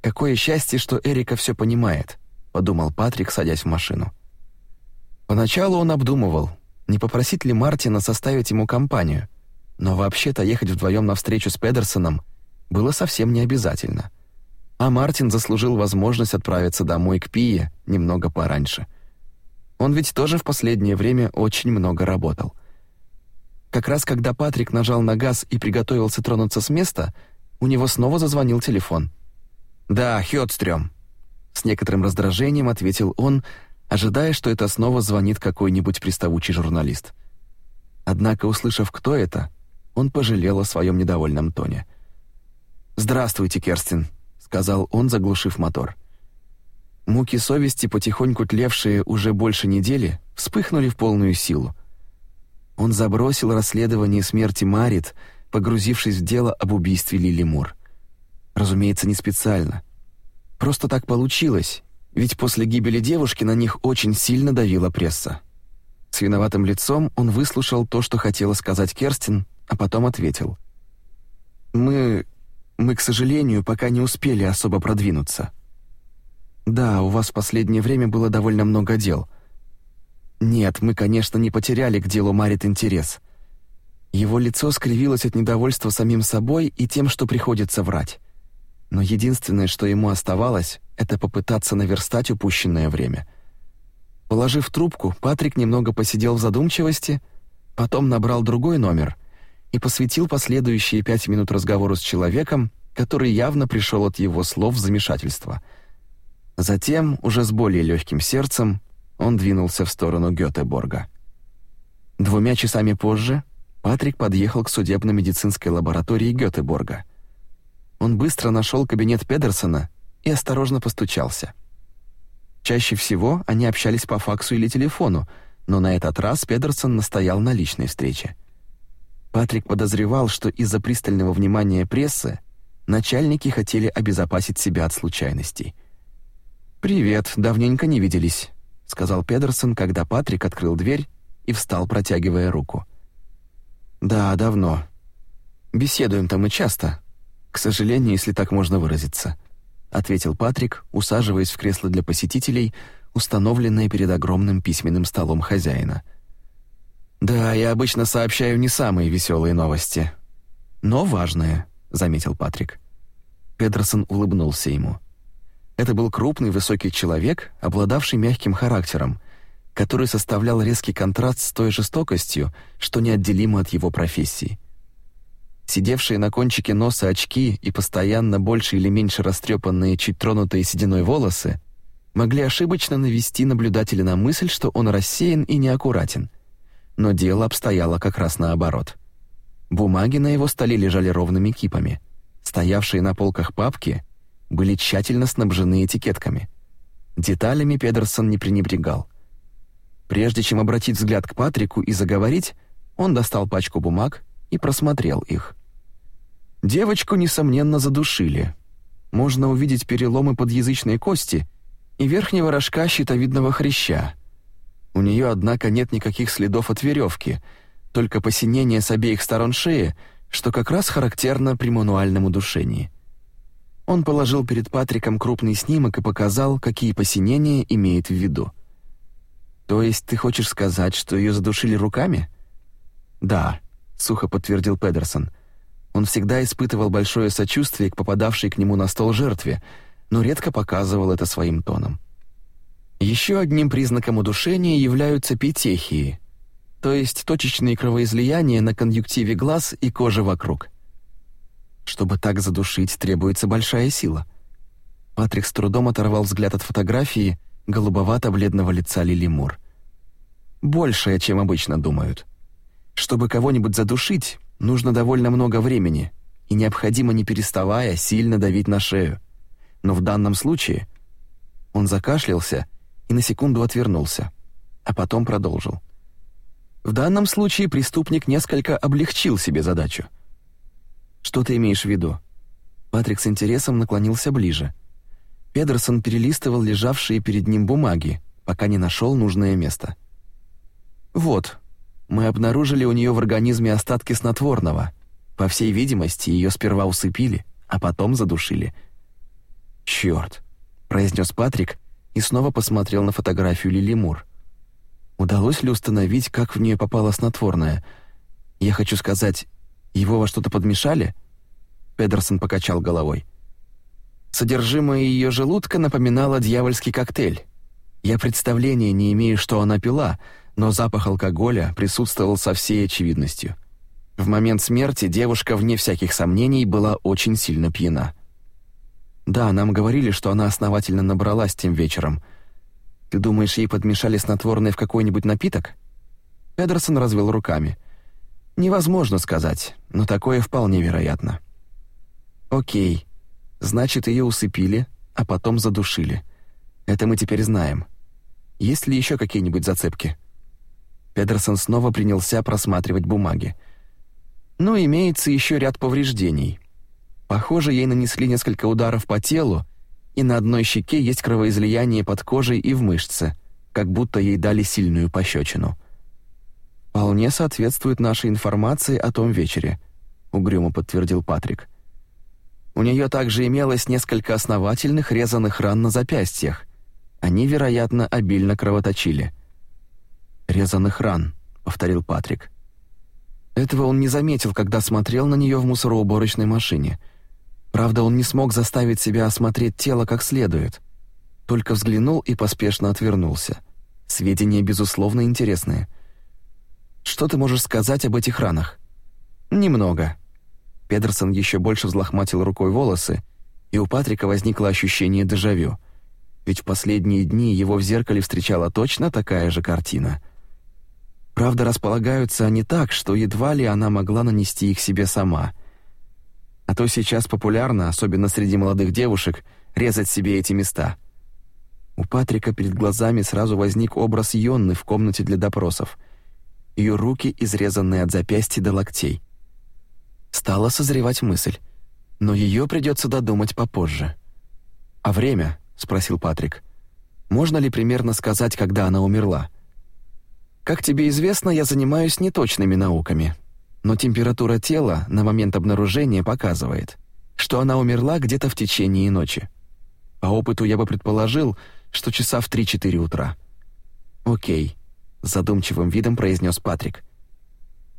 «Какое счастье, что Эрика все понимает», — подумал Патрик, садясь в машину. Поначалу он обдумывал — не попросить ли Мартина составить ему компанию. Но вообще-то ехать вдвоем навстречу с Педерсоном было совсем не обязательно. А Мартин заслужил возможность отправиться домой к Пие немного пораньше. Он ведь тоже в последнее время очень много работал. Как раз когда Патрик нажал на газ и приготовился тронуться с места, у него снова зазвонил телефон. «Да, Хёдстрём», — с некоторым раздражением ответил он, ожидая, что это снова звонит какой-нибудь приставучий журналист. Однако, услышав, кто это, он пожалел о своем недовольном тоне. «Здравствуйте, Керстин», — сказал он, заглушив мотор. Муки совести, потихоньку тлевшие уже больше недели, вспыхнули в полную силу. Он забросил расследование смерти Марит, погрузившись в дело об убийстве Лили Мур. Разумеется, не специально. Просто так получилось, ведь после гибели девушки на них очень сильно давила пресса. С виноватым лицом он выслушал то, что хотела сказать Керстин, а потом ответил. «Мы... мы, к сожалению, пока не успели особо продвинуться. Да, у вас в последнее время было довольно много дел. Нет, мы, конечно, не потеряли к делу Марит интерес». Его лицо скривилось от недовольства самим собой и тем, что приходится врать. Но единственное, что ему оставалось, это попытаться наверстать упущенное время. Положив трубку, Патрик немного посидел в задумчивости, потом набрал другой номер и посвятил последующие пять минут разговору с человеком, который явно пришел от его слов в замешательство. Затем, уже с более легким сердцем, он двинулся в сторону Гётеборга. Двумя часами позже Патрик подъехал к судебно-медицинской лаборатории Гётеборга — он быстро нашел кабинет Педерсона и осторожно постучался. Чаще всего они общались по факсу или телефону, но на этот раз Педерсон настоял на личной встрече. Патрик подозревал, что из-за пристального внимания прессы начальники хотели обезопасить себя от случайностей. «Привет, давненько не виделись», — сказал Педерсон, когда Патрик открыл дверь и встал, протягивая руку. «Да, давно. Беседуем-то мы часто, «К сожалению, если так можно выразиться», — ответил Патрик, усаживаясь в кресло для посетителей, установленное перед огромным письменным столом хозяина. «Да, я обычно сообщаю не самые веселые новости, но важные», — заметил Патрик. Педерсон улыбнулся ему. Это был крупный высокий человек, обладавший мягким характером, который составлял резкий контраст с той жестокостью, что неотделимо от его профессии. Сидевшие на кончике носа очки и постоянно больше или меньше растрепанные, чуть тронутые сединой волосы могли ошибочно навести наблюдателя на мысль, что он рассеян и неаккуратен. Но дело обстояло как раз наоборот. Бумаги на его столе лежали ровными кипами. Стоявшие на полках папки были тщательно снабжены этикетками. Деталями Педерсон не пренебрегал. Прежде чем обратить взгляд к Патрику и заговорить, он достал пачку бумаг и просмотрел их. Девочку, несомненно, задушили. Можно увидеть переломы подъязычной кости и верхнего рожка щитовидного хряща. У нее, однако, нет никаких следов от веревки, только посинение с обеих сторон шеи, что как раз характерно при мануальном удушении. Он положил перед Патриком крупный снимок и показал, какие посинения имеет в виду. «То есть ты хочешь сказать, что ее задушили руками?» «Да», сухо подтвердил Педерсон. Он всегда испытывал большое сочувствие к попадавшей к нему на стол жертве, но редко показывал это своим тоном. Еще одним признаком удушения являются петехии, то есть точечные кровоизлияния на конъюнктиве глаз и коже вокруг. Чтобы так задушить, требуется большая сила. Патрик с трудом оторвал взгляд от фотографии голубовато-бледного лица Лили Мур. Большая, чем обычно думают. Чтобы кого-нибудь задушить, нужно довольно много времени, и необходимо не переставая сильно давить на шею. Но в данном случае он закашлялся и на секунду отвернулся, а потом продолжил. В данном случае преступник несколько облегчил себе задачу. Что ты имеешь в виду? Патрик с интересом наклонился ближе. Педерсон перелистывал лежавшие перед ним бумаги, пока не нашел нужное место. Вот, мы обнаружили у нее в организме остатки снотворного. По всей видимости, ее сперва усыпили, а потом задушили. «Чёрт», — произнес Патрик и снова посмотрел на фотографию Лили Мур. «Удалось ли установить, как в нее попало снотворное? Я хочу сказать, его во что-то подмешали?» Педерсон покачал головой. Содержимое ее желудка напоминало дьявольский коктейль. Я представления не имею, что она пила, — но запах алкоголя присутствовал со всей очевидностью. В момент смерти девушка, вне всяких сомнений, была очень сильно пьяна. Да, нам говорили, что она основательно набралась тем вечером. Ты думаешь, ей подмешали снотворное в какой-нибудь напиток? Эдерсон развел руками. Невозможно сказать, но такое вполне вероятно. Окей. Значит, ее усыпили, а потом задушили. Это мы теперь знаем. Есть ли еще какие-нибудь зацепки? Педерсон снова принялся просматривать бумаги. Ну, имеется еще ряд повреждений. Похоже, ей нанесли несколько ударов по телу, и на одной щеке есть кровоизлияние под кожей и в мышце, как будто ей дали сильную пощечину. «Вполне соответствует нашей информации о том вечере», — угрюмо подтвердил Патрик. У нее также имелось несколько основательных резаных ран на запястьях. Они, вероятно, обильно кровоточили. «Резаных ран», — повторил Патрик. Этого он не заметил, когда смотрел на нее в мусороуборочной машине — Правда, он не смог заставить себя осмотреть тело как следует. Только взглянул и поспешно отвернулся. Сведения, безусловно, интересные. «Что ты можешь сказать об этих ранах?» «Немного». Педерсон еще больше взлохматил рукой волосы, и у Патрика возникло ощущение дежавю. Ведь в последние дни его в зеркале встречала точно такая же картина. Правда, располагаются они так, что едва ли она могла нанести их себе сама — а то сейчас популярно, особенно среди молодых девушек, резать себе эти места. У Патрика перед глазами сразу возник образ Йонны в комнате для допросов. Ее руки, изрезанные от запястья до локтей. Стала созревать мысль, но ее придется додумать попозже. «А время?» — спросил Патрик. «Можно ли примерно сказать, когда она умерла?» «Как тебе известно, я занимаюсь неточными науками», но температура тела на момент обнаружения показывает, что она умерла где-то в течение ночи. По опыту я бы предположил, что часа в 3-4 утра. «Окей», — задумчивым видом произнес Патрик.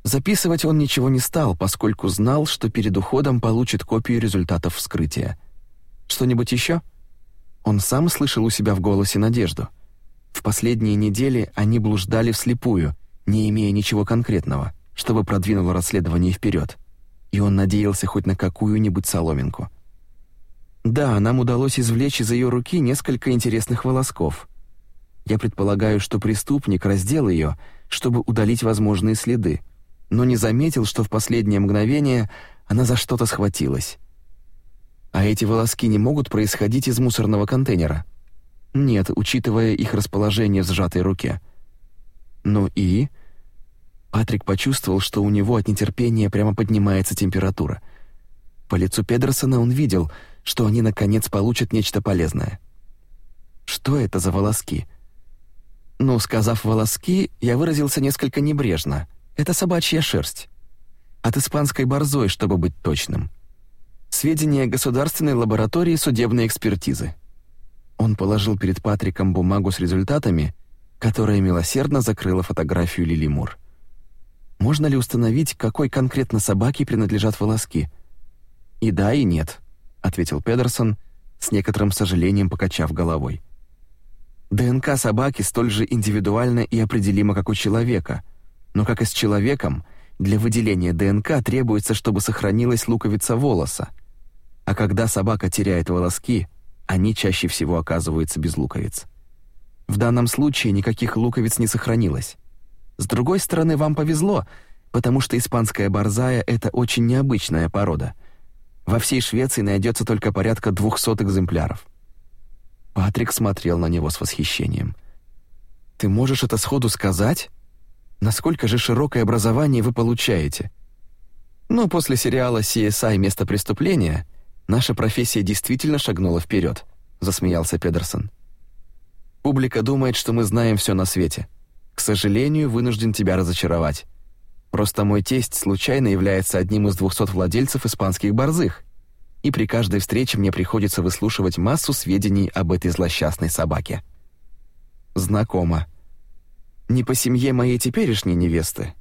Записывать он ничего не стал, поскольку знал, что перед уходом получит копию результатов вскрытия. «Что-нибудь еще?» Он сам слышал у себя в голосе надежду. В последние недели они блуждали вслепую, не имея ничего конкретного — чтобы продвинуло расследование вперед, и он надеялся хоть на какую-нибудь соломинку. Да, нам удалось извлечь из ее руки несколько интересных волосков. Я предполагаю, что преступник раздел ее, чтобы удалить возможные следы, но не заметил, что в последнее мгновение она за что-то схватилась. А эти волоски не могут происходить из мусорного контейнера. Нет, учитывая их расположение в сжатой руке. Ну и Патрик почувствовал, что у него от нетерпения прямо поднимается температура. По лицу Педерсона он видел, что они наконец получат нечто полезное. Что это за волоски? Ну, сказав волоски, я выразился несколько небрежно. Это собачья шерсть. От испанской борзой, чтобы быть точным. Сведения государственной лаборатории судебной экспертизы. Он положил перед Патриком бумагу с результатами, которая милосердно закрыла фотографию Лили Мур. Можно ли установить, какой конкретно собаке принадлежат волоски? И да, и нет, ответил Педерсон, с некоторым сожалением покачав головой. ДНК собаки столь же индивидуальна и определима, как у человека, но как и с человеком, для выделения ДНК требуется, чтобы сохранилась луковица волоса. А когда собака теряет волоски, они чаще всего оказываются без луковиц. В данном случае никаких луковиц не сохранилось. С другой стороны, вам повезло, потому что испанская борзая — это очень необычная порода. Во всей Швеции найдется только порядка 200 экземпляров. Патрик смотрел на него с восхищением. «Ты можешь это сходу сказать? Насколько же широкое образование вы получаете?» «Ну, после сериала CSI «Место преступления» наша профессия действительно шагнула вперед», — засмеялся Педерсон. «Публика думает, что мы знаем все на свете. К сожалению, вынужден тебя разочаровать. Просто мой тесть случайно является одним из двухсот владельцев испанских борзых, и при каждой встрече мне приходится выслушивать массу сведений об этой злосчастной собаке. Знакомо. Не по семье моей теперешней невесты.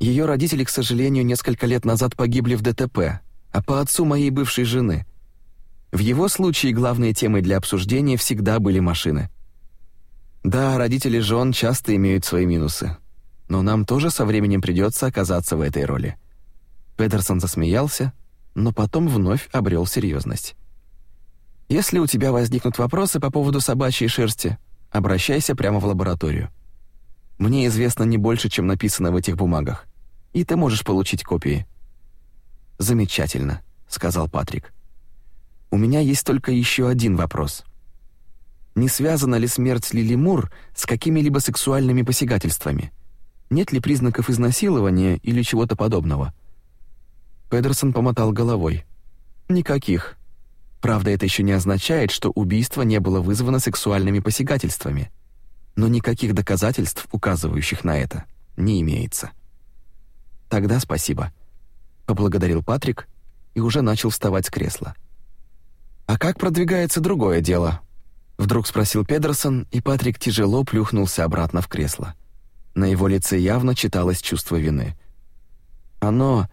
Ее родители, к сожалению, несколько лет назад погибли в ДТП, а по отцу моей бывшей жены. В его случае главной темой для обсуждения всегда были машины. Да, родители жен часто имеют свои минусы. Но нам тоже со временем придется оказаться в этой роли. Петерсон засмеялся, но потом вновь обрел серьезность. Если у тебя возникнут вопросы по поводу собачьей шерсти, обращайся прямо в лабораторию. Мне известно не больше, чем написано в этих бумагах, и ты можешь получить копии». «Замечательно», — сказал Патрик. «У меня есть только еще один вопрос. Не связана ли смерть Лили Мур с какими-либо сексуальными посягательствами? Нет ли признаков изнасилования или чего-то подобного?» Педерсон помотал головой. «Никаких. Правда, это еще не означает, что убийство не было вызвано сексуальными посягательствами. Но никаких доказательств, указывающих на это, не имеется». «Тогда спасибо», — поблагодарил Патрик и уже начал вставать с кресла. «А как продвигается другое дело?» Вдруг спросил Педерсон, и Патрик тяжело плюхнулся обратно в кресло. На его лице явно читалось чувство вины. «Оно...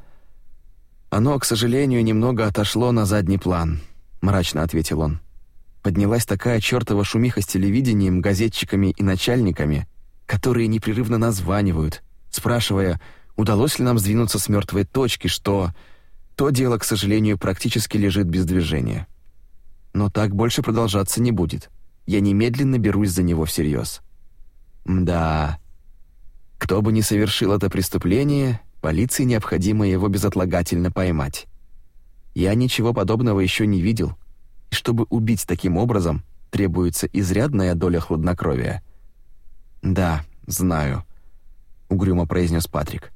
оно, к сожалению, немного отошло на задний план», — мрачно ответил он. Поднялась такая чертова шумиха с телевидением, газетчиками и начальниками, которые непрерывно названивают, спрашивая, удалось ли нам сдвинуться с мертвой точки, что... То дело, к сожалению, практически лежит без движения. Но так больше продолжаться не будет. Я немедленно берусь за него всерьез. Да. Кто бы ни совершил это преступление, полиции необходимо его безотлагательно поймать. Я ничего подобного еще не видел. И чтобы убить таким образом, требуется изрядная доля хладнокровия. Да, знаю, угрюмо произнес Патрик.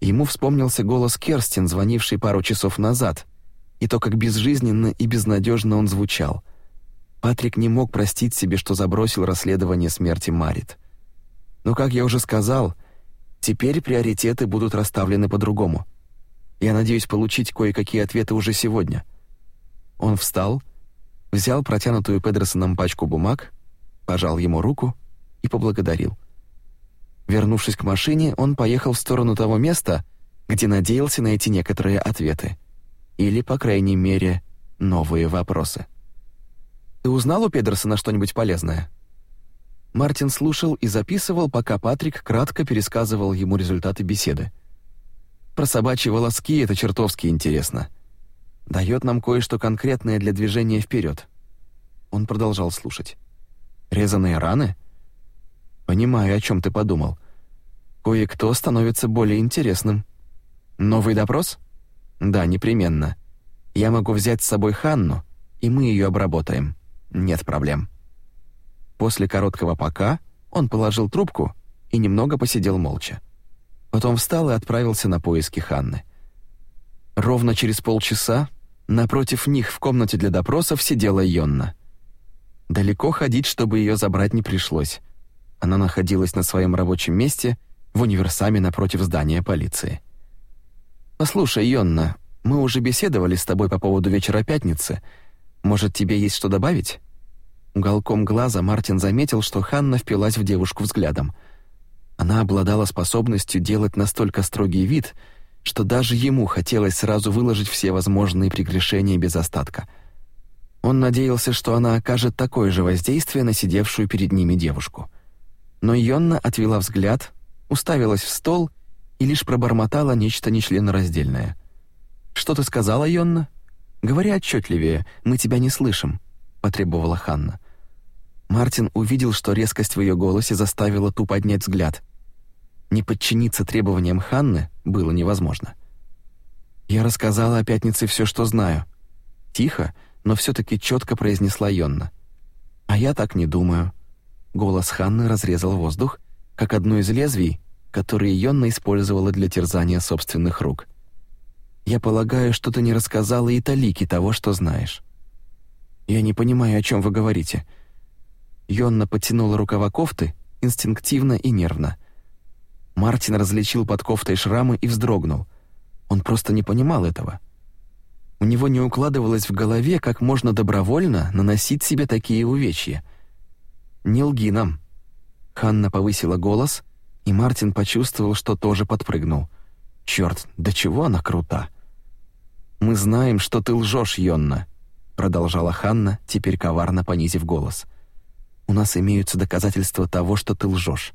Ему вспомнился голос Керстин, звонивший пару часов назад, и то, как безжизненно и безнадежно он звучал. Патрик не мог простить себе, что забросил расследование смерти Марит. Но, как я уже сказал, теперь приоритеты будут расставлены по-другому. Я надеюсь получить кое-какие ответы уже сегодня. Он встал, взял протянутую Педерсоном пачку бумаг, пожал ему руку и поблагодарил. Вернувшись к машине, он поехал в сторону того места, где надеялся найти некоторые ответы. Или, по крайней мере, новые вопросы. «Ты узнал у Педерсона что-нибудь полезное?» Мартин слушал и записывал, пока Патрик кратко пересказывал ему результаты беседы. «Про собачьи волоски это чертовски интересно. Дает нам кое-что конкретное для движения вперед. Он продолжал слушать. «Резаные раны?» «Понимаю, о чем ты подумал. Кое-кто становится более интересным. Новый допрос?» «Да, непременно. Я могу взять с собой Ханну, и мы ее обработаем. Нет проблем». После короткого «пока» он положил трубку и немного посидел молча. Потом встал и отправился на поиски Ханны. Ровно через полчаса напротив них в комнате для допросов сидела Йонна. Далеко ходить, чтобы ее забрать не пришлось. Она находилась на своем рабочем месте в универсаме напротив здания полиции. «Послушай, Йонна, мы уже беседовали с тобой по поводу вечера пятницы. Может, тебе есть что добавить?» Уголком глаза Мартин заметил, что Ханна впилась в девушку взглядом. Она обладала способностью делать настолько строгий вид, что даже ему хотелось сразу выложить все возможные прегрешения без остатка. Он надеялся, что она окажет такое же воздействие на сидевшую перед ними девушку. Но Йонна отвела взгляд, уставилась в стол и лишь пробормотала нечто нечленораздельное. «Что ты сказала, Йонна?» «Говори отчетливее, мы тебя не слышим», — потребовала Ханна. Мартин увидел, что резкость в ее голосе заставила ту поднять взгляд. Не подчиниться требованиям Ханны было невозможно. «Я рассказала о пятнице все, что знаю». Тихо, но все-таки четко произнесла Йонна. «А я так не думаю». Голос Ханны разрезал воздух, как одно из лезвий, которые Йонна использовала для терзания собственных рук. «Я полагаю, что ты не рассказала и талики того, что знаешь». «Я не понимаю, о чем вы говорите». Йонна потянула рукава кофты инстинктивно и нервно. Мартин различил под кофтой шрамы и вздрогнул. Он просто не понимал этого. У него не укладывалось в голове, как можно добровольно наносить себе такие увечья. «Не лги нам». Ханна повысила голос, и Мартин почувствовал, что тоже подпрыгнул. «Чёрт, до чего она крута!» «Мы знаем, что ты лжешь, Йонна», — продолжала Ханна, теперь коварно понизив голос. «У нас имеются доказательства того, что ты лжешь.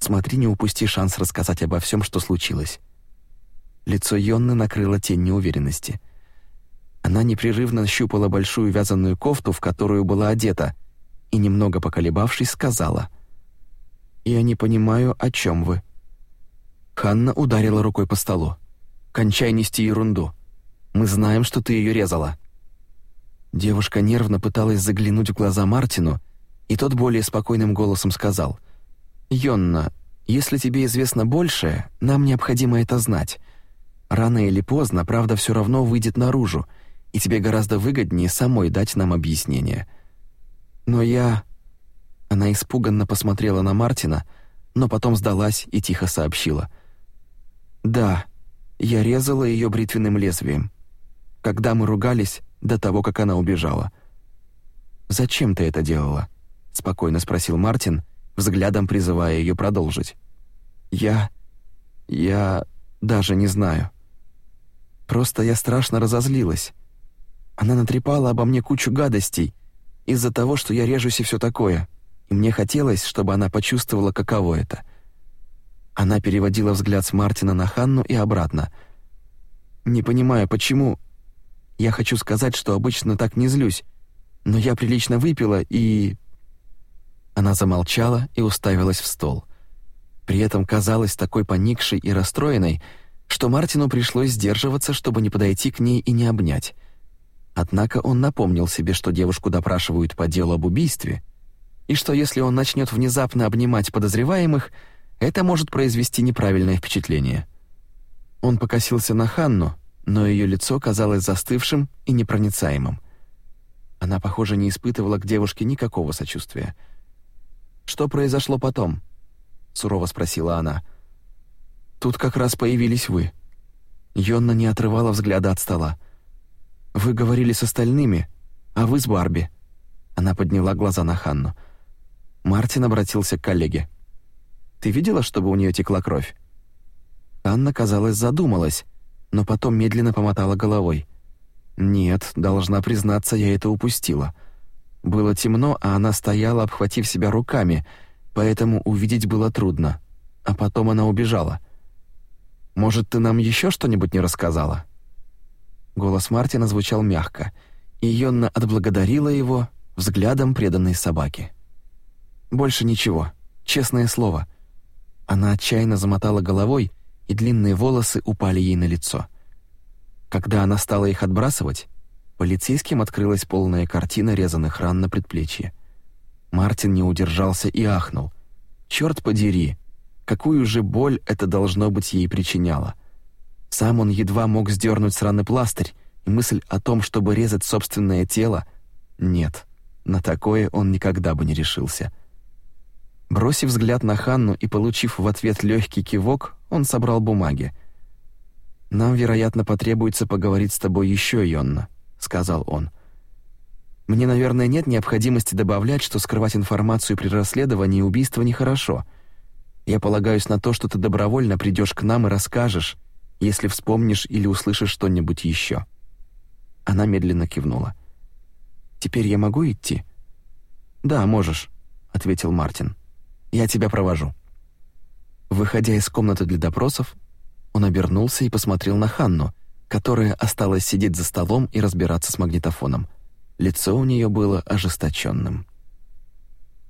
Смотри, не упусти шанс рассказать обо всем, что случилось». Лицо Йонны накрыло тень неуверенности. Она непрерывно щупала большую вязаную кофту, в которую была одета, и, немного поколебавшись, сказала. «Я не понимаю, о чем вы». Ханна ударила рукой по столу. «Кончай нести ерунду. Мы знаем, что ты ее резала». Девушка нервно пыталась заглянуть в глаза Мартину, и тот более спокойным голосом сказал. «Йонна, если тебе известно больше, нам необходимо это знать. Рано или поздно правда все равно выйдет наружу, и тебе гораздо выгоднее самой дать нам объяснение. Но я...» Она испуганно посмотрела на Мартина, но потом сдалась и тихо сообщила. «Да, я резала ее бритвенным лезвием. Когда мы ругались, до того, как она убежала». «Зачем ты это делала?» — спокойно спросил Мартин, взглядом призывая ее продолжить. «Я... я даже не знаю. Просто я страшно разозлилась. Она натрепала обо мне кучу гадостей из-за того, что я режусь и все такое, и мне хотелось, чтобы она почувствовала, каково это». Она переводила взгляд с Мартина на Ханну и обратно. «Не понимаю, почему...» «Я хочу сказать, что обычно так не злюсь, но я прилично выпила и...» Она замолчала и уставилась в стол. При этом казалась такой поникшей и расстроенной, что Мартину пришлось сдерживаться, чтобы не подойти к ней и не обнять. Однако он напомнил себе, что девушку допрашивают по делу об убийстве, и что если он начнет внезапно обнимать подозреваемых, это может произвести неправильное впечатление. Он покосился на Ханну, но ее лицо казалось застывшим и непроницаемым. Она, похоже, не испытывала к девушке никакого сочувствия. «Что произошло потом?» — сурово спросила она. «Тут как раз появились вы». Йонна не отрывала взгляда от стола. «Вы говорили с остальными, а вы с Барби». Она подняла глаза на Ханну. Мартин обратился к коллеге. «Ты видела, чтобы у нее текла кровь?» Анна, казалось, задумалась, но потом медленно помотала головой. «Нет, должна признаться, я это упустила. Было темно, а она стояла, обхватив себя руками, поэтому увидеть было трудно. А потом она убежала. Может, ты нам еще что-нибудь не рассказала?» Голос Мартина звучал мягко, и Йонна отблагодарила его взглядом преданной собаки. «Больше ничего, честное слово». Она отчаянно замотала головой, и длинные волосы упали ей на лицо. Когда она стала их отбрасывать, полицейским открылась полная картина резаных ран на предплечье. Мартин не удержался и ахнул. «Черт подери! Какую же боль это должно быть ей причиняло!» Сам он едва мог сдернуть сраный пластырь, и мысль о том, чтобы резать собственное тело... Нет, на такое он никогда бы не решился. Бросив взгляд на Ханну и получив в ответ легкий кивок, он собрал бумаги. «Нам, вероятно, потребуется поговорить с тобой еще, Йонна», — сказал он. «Мне, наверное, нет необходимости добавлять, что скрывать информацию при расследовании убийства нехорошо. Я полагаюсь на то, что ты добровольно придешь к нам и расскажешь, если вспомнишь или услышишь что-нибудь еще». Она медленно кивнула. «Теперь я могу идти?» «Да, можешь», — ответил Мартин. «Я тебя провожу». Выходя из комнаты для допросов, он обернулся и посмотрел на Ханну, которая осталась сидеть за столом и разбираться с магнитофоном. Лицо у нее было ожесточенным.